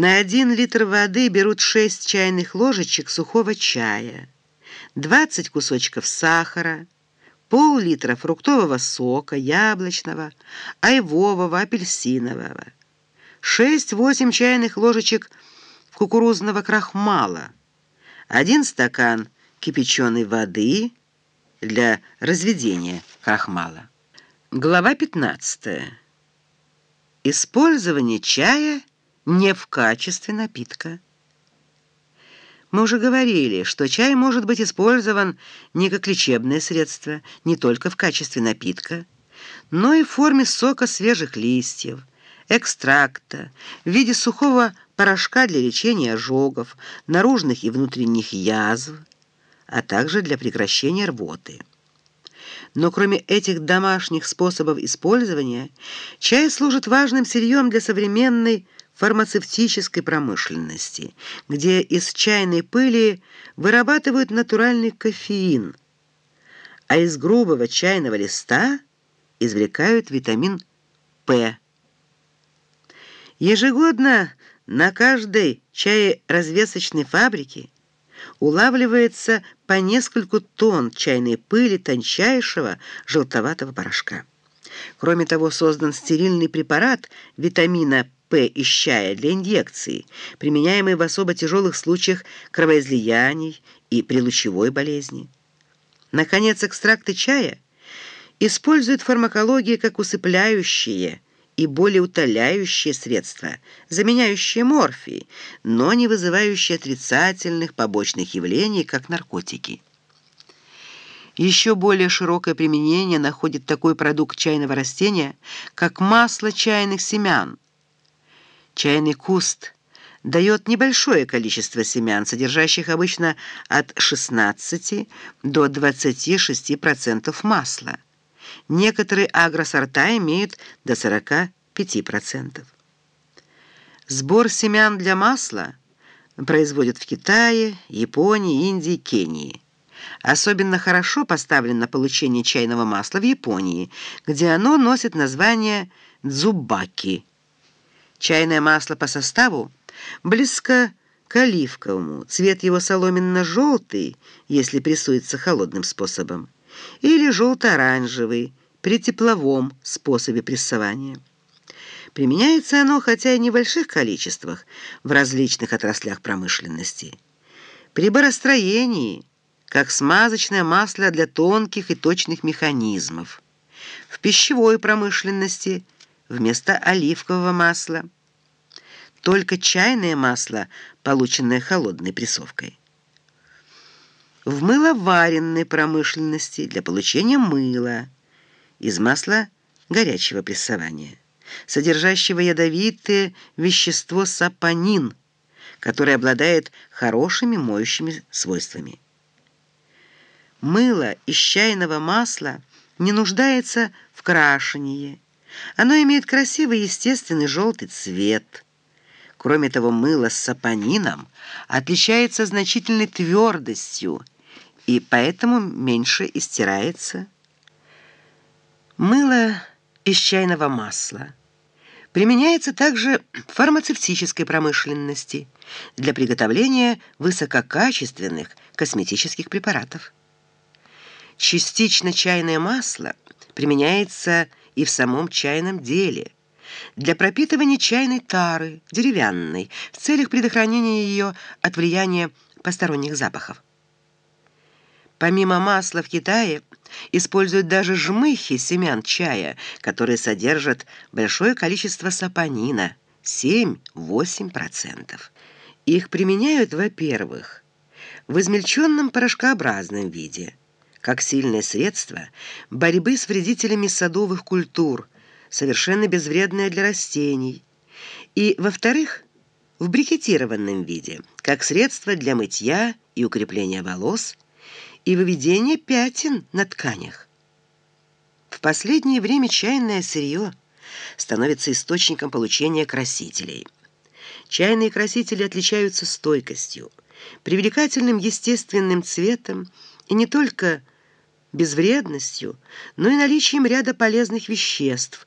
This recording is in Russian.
На один литр воды берут 6 чайных ложечек сухого чая, 20 кусочков сахара, пол-литра фруктового сока, яблочного, айвового, апельсинового, 6-8 чайных ложечек кукурузного крахмала, один стакан кипяченой воды для разведения крахмала. Глава 15. Использование чая не в качестве напитка. Мы уже говорили, что чай может быть использован не как лечебное средство, не только в качестве напитка, но и в форме сока свежих листьев, экстракта, в виде сухого порошка для лечения ожогов, наружных и внутренних язв, а также для прекращения рвоты. Но кроме этих домашних способов использования, чай служит важным сырьем для современной фармацевтической промышленности, где из чайной пыли вырабатывают натуральный кофеин, а из грубого чайного листа извлекают витамин П. Ежегодно на каждой чаеразвесочной фабрике улавливается по нескольку тонн чайной пыли тончайшего желтоватого порошка. Кроме того, создан стерильный препарат витамина П из чая для инъекции, применяемый в особо тяжелых случаях кровоизлияний и при лучевой болезни. Наконец, экстракты чая используют фармакологии как усыпляющие и более утоляющие средства, заменяющие морфий, но не вызывающие отрицательных побочных явлений, как наркотики. Еще более широкое применение находит такой продукт чайного растения, как масло чайных семян – Чайный куст дает небольшое количество семян, содержащих обычно от 16 до 26% масла. Некоторые агросорта имеют до 45%. Сбор семян для масла производят в Китае, Японии, Индии, Кении. Особенно хорошо поставлено получение чайного масла в Японии, где оно носит название дзубаки – Чайное масло по составу близко к оливковому, цвет его соломенно-желтый, если прессуется холодным способом, или желто-оранжевый при тепловом способе прессования. Применяется оно, хотя и в небольших количествах, в различных отраслях промышленности. При баростроении, как смазочное масло для тонких и точных механизмов. В пищевой промышленности – вместо оливкового масла. Только чайное масло, полученное холодной прессовкой. В мыловаренной промышленности для получения мыла из масла горячего прессования, содержащего ядовитое вещество сапонин, которое обладает хорошими моющими свойствами. Мыло из чайного масла не нуждается в крашении, оно имеет красивый естественный желтый цвет. Кроме того, мыло с сапонином отличается значительной твердостью и поэтому меньше истирается. Мыло из чайного масла применяется также в фармацевтической промышленности для приготовления высококачественных косметических препаратов. Частично чайное масло применяется и в самом чайном деле, для пропитывания чайной тары, деревянной, в целях предохранения ее от влияния посторонних запахов. Помимо масла в Китае используют даже жмыхи семян чая, которые содержат большое количество сапонина – 7-8%. Их применяют, во-первых, в измельченном порошкообразном виде – как сильное средство борьбы с вредителями садовых культур, совершенно безвредное для растений, и, во-вторых, в брикетированном виде, как средство для мытья и укрепления волос и выведения пятен на тканях. В последнее время чайное сырье становится источником получения красителей. Чайные красители отличаются стойкостью, привлекательным естественным цветом и не только безвредностью, но и наличием ряда полезных веществ,